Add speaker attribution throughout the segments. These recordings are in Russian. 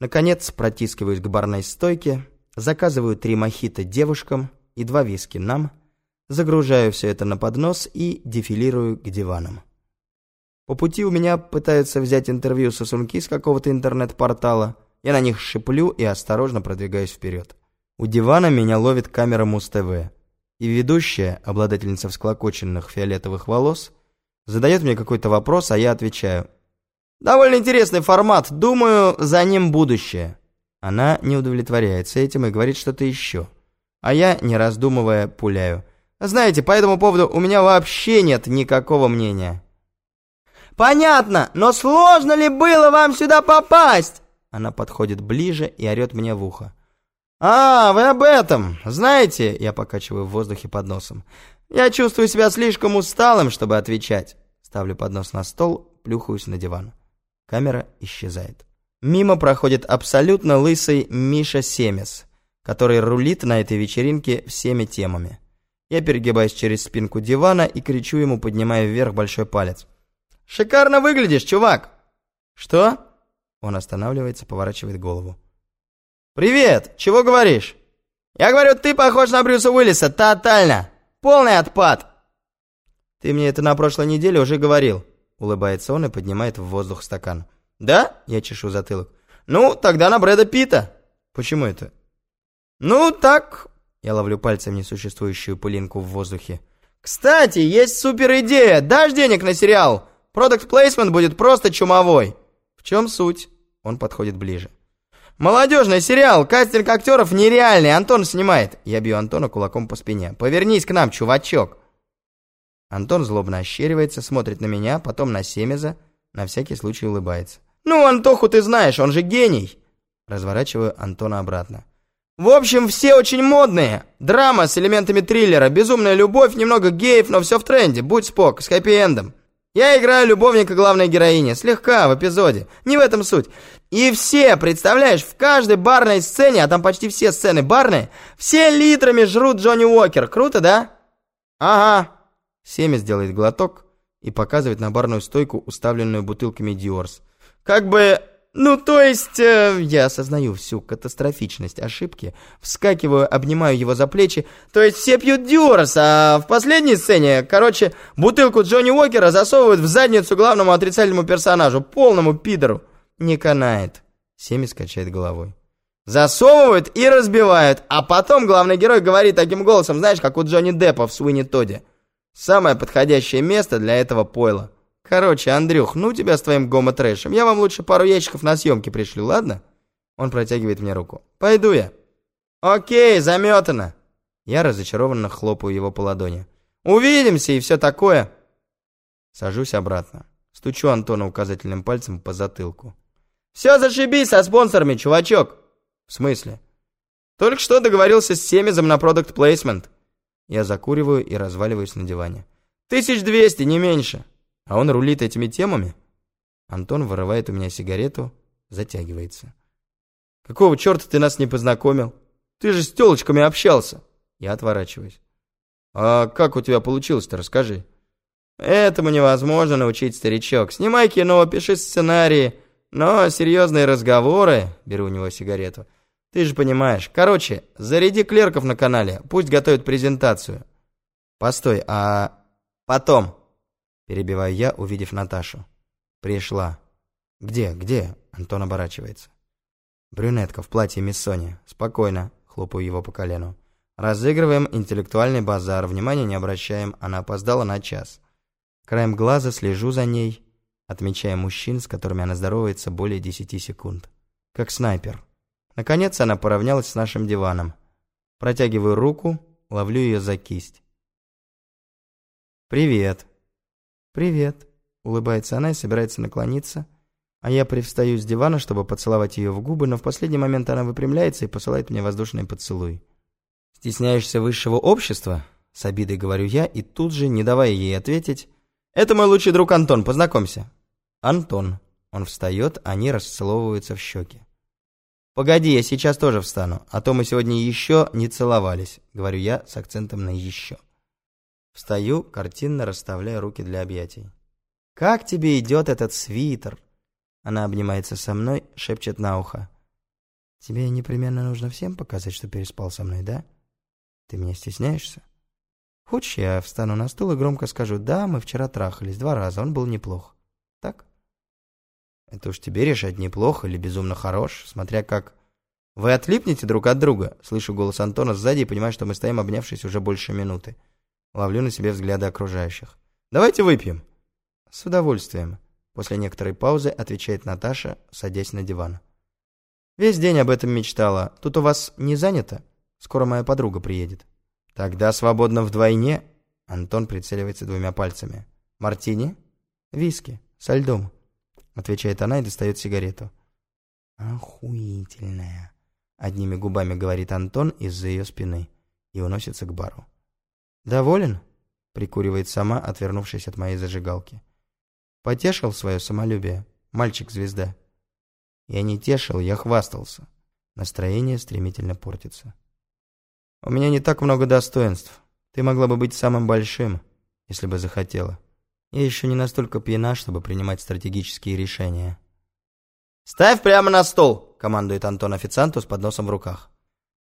Speaker 1: Наконец, протискиваюсь к барной стойке, заказываю три мохито девушкам и два виски нам, загружаю все это на поднос и дефилирую к диванам. По пути у меня пытаются взять интервью сосунки с какого-то интернет-портала. Я на них шиплю и осторожно продвигаюсь вперед. У дивана меня ловит камера Муз-ТВ. И ведущая, обладательница всклокоченных фиолетовых волос, задает мне какой-то вопрос, а я отвечаю. «Довольно интересный формат. Думаю, за ним будущее». Она не удовлетворяется этим и говорит что-то еще. А я, не раздумывая, пуляю. «Знаете, по этому поводу у меня вообще нет никакого мнения». «Понятно, но сложно ли было вам сюда попасть?» Она подходит ближе и орет мне в ухо. «А, вы об этом! Знаете...» Я покачиваю в воздухе под носом. «Я чувствую себя слишком усталым, чтобы отвечать». Ставлю поднос на стол, плюхаюсь на диван. Камера исчезает. Мимо проходит абсолютно лысый Миша Семес, который рулит на этой вечеринке всеми темами. Я перегибаюсь через спинку дивана и кричу ему, поднимая вверх большой палец. «Шикарно выглядишь, чувак!» «Что?» Он останавливается, поворачивает голову. «Привет! Чего говоришь?» «Я говорю, ты похож на Брюса Уиллиса, тотально! Полный отпад!» «Ты мне это на прошлой неделе уже говорил», — улыбается он и поднимает в воздух стакан. «Да?» — я чешу затылок. «Ну, тогда на Брэда Питта». «Почему это?» «Ну, так...» — я ловлю пальцем несуществующую пылинку в воздухе. «Кстати, есть супер идея! Дашь денег на сериал? Продукт плейсмент будет просто чумовой!» «В чем суть?» Он подходит ближе. «Молодежный сериал, кастинг актеров нереальный, Антон снимает!» Я бью Антона кулаком по спине. «Повернись к нам, чувачок!» Антон злобно ощеривается, смотрит на меня, потом на Семеза, на всякий случай улыбается. «Ну, Антоху ты знаешь, он же гений!» Разворачиваю Антона обратно. «В общем, все очень модные. Драма с элементами триллера, безумная любовь, немного геев, но все в тренде. Будь спок, с хэппи-эндом. Я играю любовника главной героини, слегка, в эпизоде. Не в этом суть. И все, представляешь, в каждой барной сцене, а там почти все сцены барные, все литрами жрут Джонни Уокер. Круто, да? Ага. Семя сделает глоток и показывает на барную стойку, уставленную бутылками Диорс. Как бы... Ну, то есть, э, я осознаю всю катастрофичность ошибки, вскакиваю, обнимаю его за плечи. То есть все пьют Диорс, а в последней сцене, короче, бутылку Джонни Уокера засовывают в задницу главному отрицательному персонажу, полному пидору. Не канает. Семи скачает головой. Засовывают и разбивают, а потом главный герой говорит таким голосом, знаешь, как у Джонни Деппа в Суини Тоде. Самое подходящее место для этого пойла. Короче, Андрюх, ну тебя с твоим гомо-трэшем. Я вам лучше пару ящиков на съемки пришлю, ладно? Он протягивает мне руку. Пойду я. Окей, заметано. Я разочарованно хлопаю его по ладони. Увидимся и все такое. Сажусь обратно. Стучу Антона указательным пальцем по затылку. Все зашибись со спонсорами, чувачок. В смысле? Только что договорился с Семизом на продукт плейсмент. Я закуриваю и разваливаюсь на диване. Тысяч двести, не меньше. А он рулит этими темами? Антон вырывает у меня сигарету, затягивается. Какого черта ты нас не познакомил? Ты же с телочками общался. Я отворачиваюсь. А как у тебя получилось-то, расскажи. Этому невозможно научить, старичок. Снимай кино, пиши сценарии. Но серьезные разговоры... Беру у него сигарету. Ты же понимаешь. Короче, заряди клерков на канале. Пусть готовят презентацию. Постой, а... Потом. Перебиваю я, увидев Наташу. Пришла. Где, где? Антон оборачивается. Брюнетка в платье Миссони. Спокойно. Хлопаю его по колену. Разыгрываем интеллектуальный базар. Внимания не обращаем. Она опоздала на час. Краем глаза слежу за ней, отмечая мужчин, с которыми она здоровается более десяти секунд. Как снайпер. Наконец она поравнялась с нашим диваном. Протягиваю руку, ловлю ее за кисть. «Привет», «Привет», — улыбается она и собирается наклониться, а я привстаю с дивана, чтобы поцеловать ее в губы, но в последний момент она выпрямляется и посылает мне воздушный поцелуй. «Стесняешься высшего общества?» — с обидой говорю я, и тут же, не давая ей ответить, «Это мой лучший друг Антон, познакомься». «Антон». Он встает, они расцеловываются в щеки. «Погоди, я сейчас тоже встану, а то мы сегодня еще не целовались», — говорю я с акцентом на «еще». Встаю, картинно расставляя руки для объятий. «Как тебе идет этот свитер?» Она обнимается со мной, шепчет на ухо. Тебе непременно нужно всем показать, что переспал со мной, да? Ты меня стесняешься? Хочешь, я встану на стул и громко скажу, да, мы вчера трахались два раза, он был неплох. Так? Это уж тебе решать, неплохо или безумно хорош, смотря как... Вы отлипнете друг от друга? Слышу голос Антона сзади и понимаю, что мы стоим, обнявшись уже больше минуты. Ловлю на себе взгляды окружающих. Давайте выпьем. С удовольствием. После некоторой паузы отвечает Наташа, садясь на диван. Весь день об этом мечтала. Тут у вас не занято? Скоро моя подруга приедет. Тогда свободно вдвойне. Антон прицеливается двумя пальцами. Мартини? Виски. Со льдом. Отвечает она и достает сигарету. Охуительная. Одними губами говорит Антон из-за ее спины и уносится к бару. «Доволен?» — прикуривает сама, отвернувшись от моей зажигалки. «Потешил свое самолюбие, мальчик-звезда?» Я не тешил, я хвастался. Настроение стремительно портится. У меня не так много достоинств. Ты могла бы быть самым большим, если бы захотела. Я еще не настолько пьяна, чтобы принимать стратегические решения. «Ставь прямо на стол!» — командует Антон официанту с подносом в руках.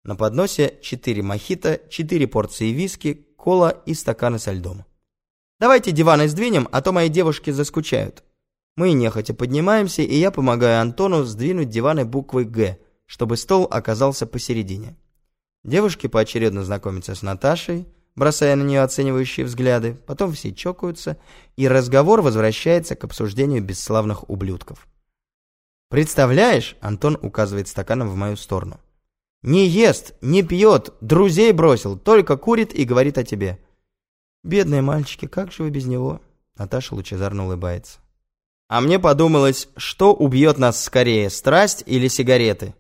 Speaker 1: На подносе четыре мохито, четыре порции виски, кола и стаканы со льдом. «Давайте диваны сдвинем, а то мои девушки заскучают». Мы нехотя поднимаемся, и я помогаю Антону сдвинуть диваны буквой «Г», чтобы стол оказался посередине. Девушки поочередно знакомятся с Наташей, бросая на нее оценивающие взгляды, потом все чокаются, и разговор возвращается к обсуждению бесславных ублюдков. «Представляешь?» — Антон указывает стаканом в мою сторону. «Не ест, не пьет, друзей бросил, только курит и говорит о тебе». «Бедные мальчики, как же вы без него?» Наташа лучезарно улыбается. А мне подумалось, что убьет нас скорее, страсть или сигареты?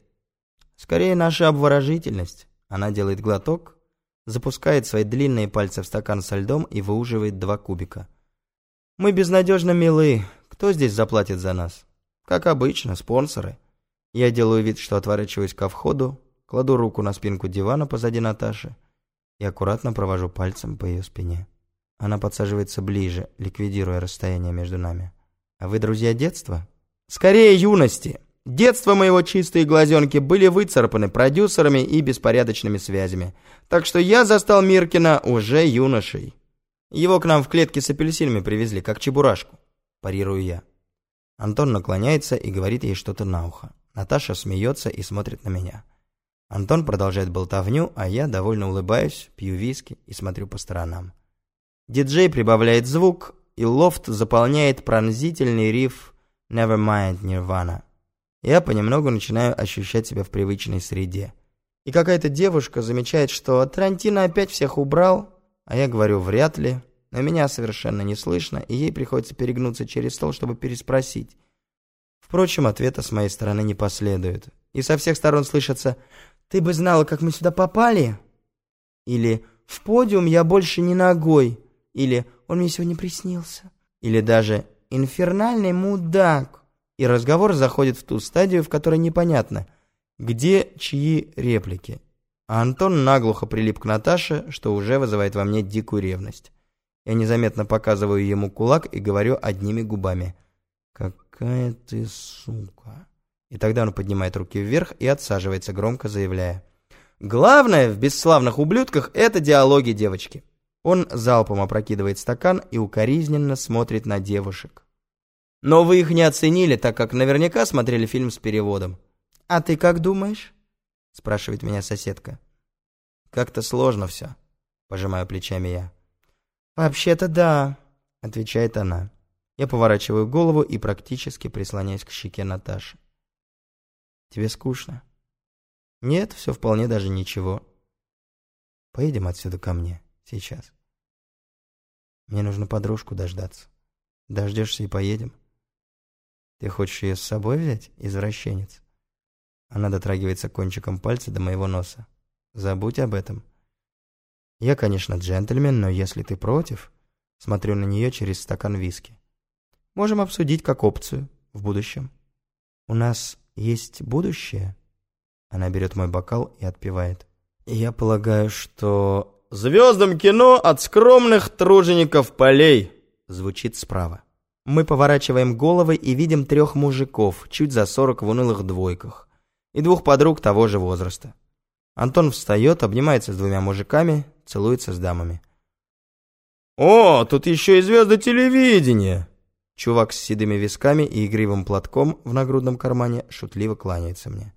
Speaker 1: Скорее наша обворожительность. Она делает глоток, запускает свои длинные пальцы в стакан со льдом и выуживает два кубика. Мы безнадежно милы. Кто здесь заплатит за нас? Как обычно, спонсоры. Я делаю вид, что отворачиваюсь ко входу, кладу руку на спинку дивана позади Наташи и аккуратно провожу пальцем по ее спине. Она подсаживается ближе, ликвидируя расстояние между нами. А вы друзья детства? Скорее юности. Детство моего чистые глазенки были выцарапаны продюсерами и беспорядочными связями. Так что я застал Миркина уже юношей. Его к нам в клетке с апельсинами привезли, как чебурашку. Парирую я. Антон наклоняется и говорит ей что-то на ухо. Наташа смеется и смотрит на меня. Антон продолжает болтовню, а я довольно улыбаюсь, пью виски и смотрю по сторонам. Диджей прибавляет звук, и лофт заполняет пронзительный риф «Nevermind Nirvana». Я понемногу начинаю ощущать себя в привычной среде. И какая-то девушка замечает, что Тарантино опять всех убрал, а я говорю «вряд ли», но меня совершенно не слышно, и ей приходится перегнуться через стол, чтобы переспросить. Впрочем, ответа с моей стороны не последует. И со всех сторон слышится «Ты бы знала, как мы сюда попали?» Или «В подиум я больше не ногой» или «он мне сегодня приснился», или даже «инфернальный мудак». И разговор заходит в ту стадию, в которой непонятно, где чьи реплики. А Антон наглухо прилип к Наташе, что уже вызывает во мне дикую ревность. Я незаметно показываю ему кулак и говорю одними губами «Какая ты сука!» И тогда он поднимает руки вверх и отсаживается, громко заявляя «Главное в бесславных ублюдках — это диалоги, девочки». Он залпом опрокидывает стакан и укоризненно смотрит на девушек. Но вы их не оценили, так как наверняка смотрели фильм с переводом. «А ты как думаешь?» – спрашивает меня соседка. «Как-то сложно все», – пожимаю плечами я. «Вообще-то да», – отвечает она. Я поворачиваю голову и практически прислоняюсь к щеке Наташи. «Тебе скучно?» «Нет, все вполне даже ничего. Поедем отсюда ко мне». Сейчас. Мне нужно подружку дождаться. Дождешься и поедем. Ты хочешь ее с собой взять, извращенец? Она дотрагивается кончиком пальца до моего носа. Забудь об этом. Я, конечно, джентльмен, но если ты против... Смотрю на нее через стакан виски. Можем обсудить как опцию в будущем. У нас есть будущее? Она берет мой бокал и отпивает. Я полагаю, что «Звездам кино от скромных тружеников полей!» Звучит справа. Мы поворачиваем головы и видим трех мужиков, чуть за сорок в унылых двойках. и двух подруг того же возраста. Антон встает, обнимается с двумя мужиками, целуется с дамами. «О, тут еще и звезды телевидения!» Чувак с седыми висками и игривым платком в нагрудном кармане шутливо кланяется мне.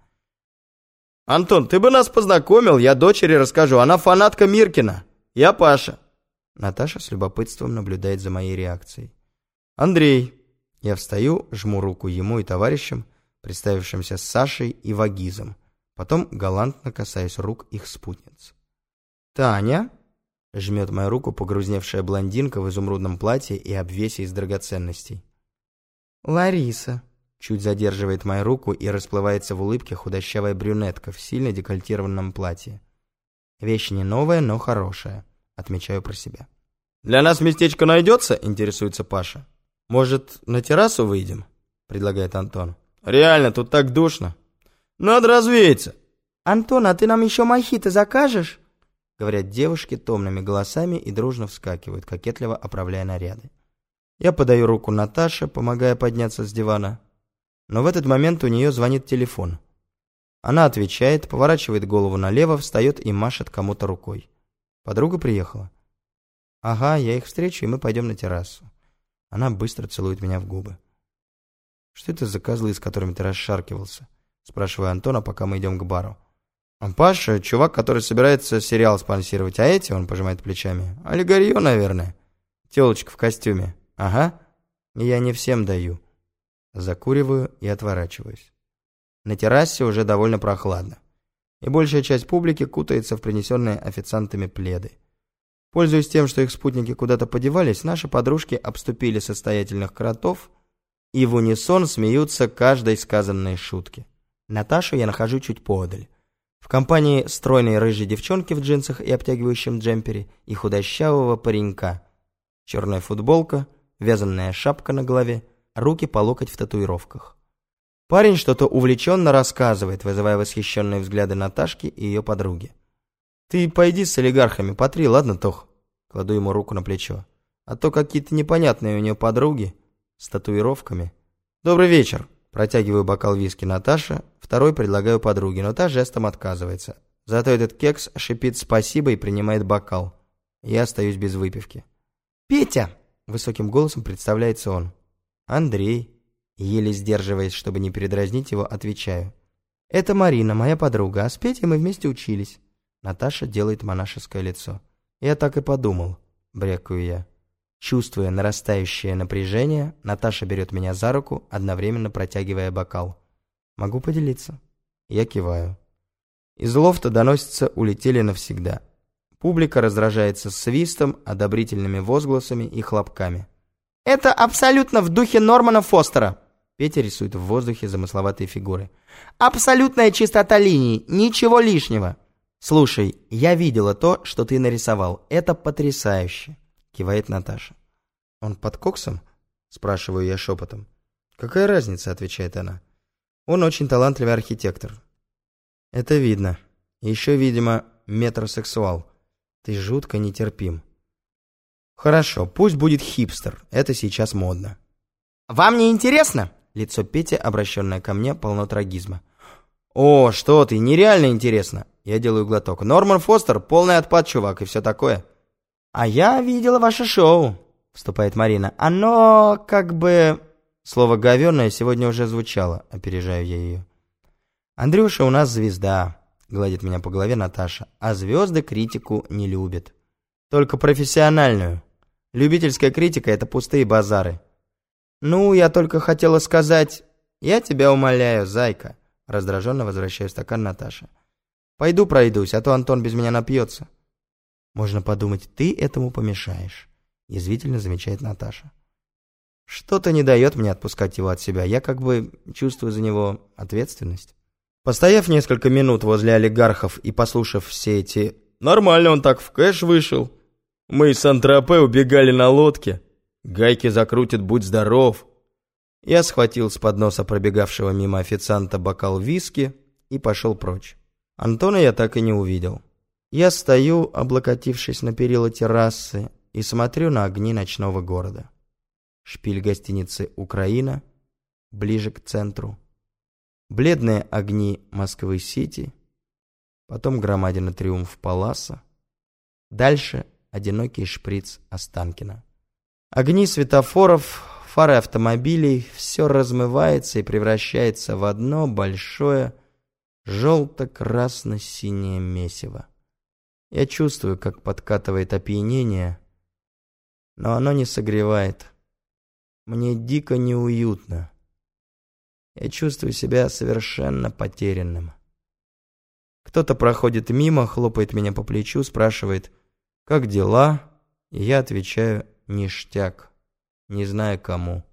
Speaker 1: «Антон, ты бы нас познакомил, я дочери расскажу, она фанатка Миркина. Я Паша». Наташа с любопытством наблюдает за моей реакцией. «Андрей». Я встаю, жму руку ему и товарищам, представившимся Сашей и Вагизом. Потом галантно касаюсь рук их спутниц. «Таня?» — жмет мою руку погрузневшая блондинка в изумрудном платье и обвесе из драгоценностей. «Лариса», — чуть задерживает мою руку и расплывается в улыбке худощавая брюнетка в сильно декольтированном платье. «Вещь не новая, но хорошая», — отмечаю про себя. «Для нас местечко найдется?» — интересуется Паша. «Может, на террасу выйдем?» — предлагает Антон. «Реально, тут так душно. Надо развеяться».
Speaker 2: «Антон, а ты нам еще мохито закажешь?»
Speaker 1: Говорят девушки томными голосами и дружно вскакивают, кокетливо оправляя наряды. Я подаю руку Наташе, помогая подняться с дивана. Но в этот момент у нее звонит телефон. Она отвечает, поворачивает голову налево, встает и машет кому-то рукой. Подруга приехала. Ага, я их встречу, и мы пойдем на террасу. Она быстро целует меня в губы. Что это за козлы, с которыми ты расшаркивался? Спрашиваю Антона, пока мы идем к бару. Паша, чувак, который собирается сериал спонсировать, а эти, он пожимает плечами, олигарье, наверное. Телочка в костюме. Ага. Я не всем даю. Закуриваю и отворачиваюсь. На террасе уже довольно прохладно. И большая часть публики кутается в принесенные официантами пледы. Пользуясь тем, что их спутники куда-то подевались, наши подружки обступили состоятельных кротов и в унисон смеются каждой сказанной шутки. Наташу я нахожу чуть подаль. В компании стройной рыжей девчонки в джинсах и обтягивающем джемпере и худощавого паренька. Черная футболка, вязаная шапка на голове, руки по локоть в татуировках. Парень что-то увлеченно рассказывает, вызывая восхищенные взгляды Наташки и ее подруги. «Ты пойди с олигархами, потри, ладно, Тох?» Кладу ему руку на плечо. «А то какие-то непонятные у нее подруги с татуировками». «Добрый вечер!» Протягиваю бокал виски Наташе, второй предлагаю подруге, но та жестом отказывается. Зато этот кекс шипит спасибо и принимает бокал. Я остаюсь без выпивки. «Петя!» — высоким голосом представляется он. «Андрей!» Еле сдерживаясь, чтобы не передразнить его, отвечаю. «Это Марина, моя подруга, а с Петей мы вместе учились». Наташа делает монашеское лицо. «Я так и подумал», — брякаю я. Чувствуя нарастающее напряжение, Наташа берет меня за руку, одновременно протягивая бокал. «Могу поделиться?» Я киваю. Из лофта доносится «улетели навсегда». Публика раздражается свистом, одобрительными возгласами и хлопками.
Speaker 2: «Это абсолютно в духе Нормана Фостера!»
Speaker 1: Петя рисует в воздухе замысловатые фигуры.
Speaker 2: «Абсолютная чистота линий, ничего лишнего!»
Speaker 1: «Слушай, я видела то, что ты нарисовал. Это потрясающе!» Кивает Наташа. «Он под коксом?» Спрашиваю я шепотом. «Какая разница?» Отвечает она. «Он очень талантливый архитектор». «Это видно. Еще, видимо, метросексуал. Ты жутко нетерпим». «Хорошо, пусть будет хипстер. Это сейчас модно».
Speaker 2: «Вам не интересно?»
Speaker 1: Лицо Пети, обращенное ко мне, полно трагизма. «О, что ты, нереально интересно!» Я делаю глоток. «Норман Фостер, полный отпад, чувак, и все такое».
Speaker 2: «А я видела ваше шоу», — вступает Марина. «Оно как бы...»
Speaker 1: Слово «говёное» сегодня уже звучало, опережаю я ее. «Андрюша у нас звезда», — гладит меня по голове Наташа. «А звезды критику не любят. Только профессиональную. Любительская критика — это пустые базары». «Ну, я только хотела сказать...» «Я тебя умоляю, зайка», — раздраженно возвращаю стакан Наташе. «Пойду пройдусь, а то Антон без меня напьется». Можно подумать, ты этому помешаешь, язвительно замечает Наташа. Что-то не дает мне отпускать его от себя. Я как бы чувствую за него ответственность. Постояв несколько минут возле олигархов и послушав все эти «Нормально он так в кэш вышел. Мы из Сан-Тропе убегали на лодке. Гайки закрутят, будь здоров». Я схватил с подноса пробегавшего мимо официанта бокал виски и пошел прочь. Антона я так и не увидел. Я стою, облокотившись на перила террасы, и смотрю на огни ночного города. Шпиль гостиницы «Украина», ближе к центру. бледные огни Москвы-Сити, потом громадина Триумф Паласа, дальше одинокий шприц Останкина. Огни светофоров, фары автомобилей, все размывается и превращается в одно большое желто-красно-синее месиво. Я чувствую, как подкатывает опьянение, но оно не согревает. Мне дико неуютно. Я чувствую себя совершенно потерянным. Кто-то проходит мимо, хлопает меня по плечу, спрашивает, как дела, и я отвечаю, ништяк, не знаю кому.